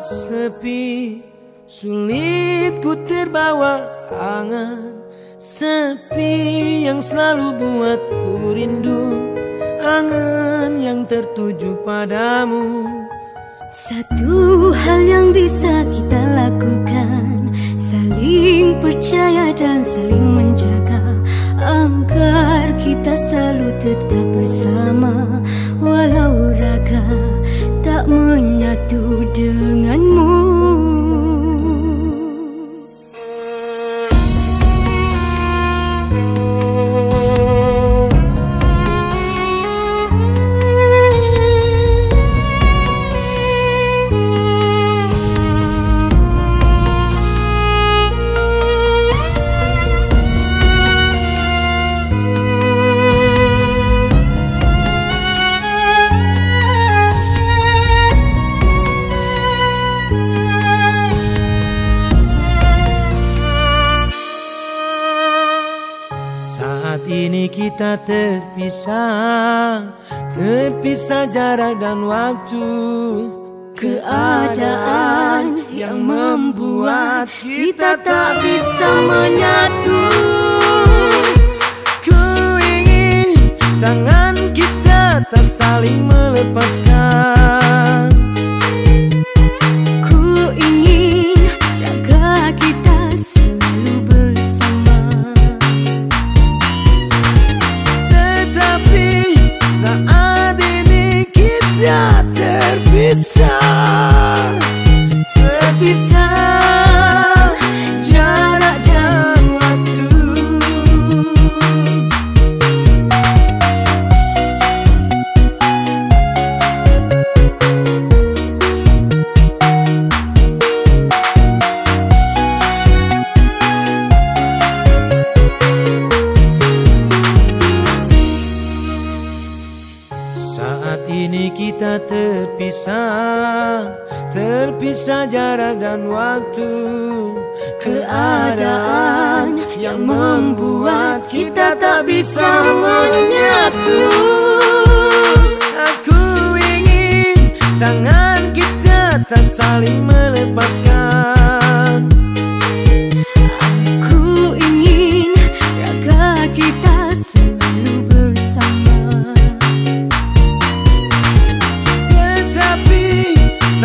sepi. Sulit ku terbawa angan Sepi yang selalu buatku rindu. Angan yang tertuju padamu. Satu hal yang bisa kita lakukan. Saling percaya dan saling menjaga. Agar kita selalu tetap bersama. Walau tak menyatu denganmu Saat ini kita terpisah Terpisah jarak dan waktu. Keadaan yang membuat kita tak bisa menyatu Saat ini kita terpisah Terpisah jarak dan waktu. Keadaan yang membuat kita tak bisa menyatu. Aku ingin tangan kita tak saling melepaskan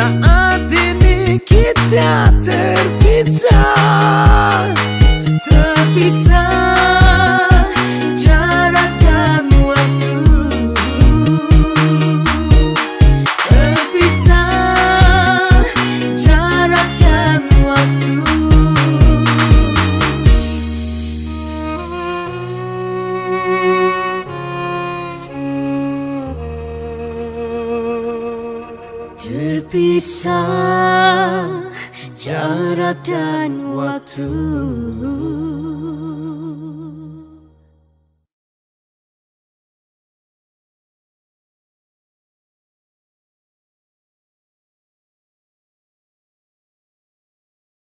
saat ini Terpisah jarak dan waktu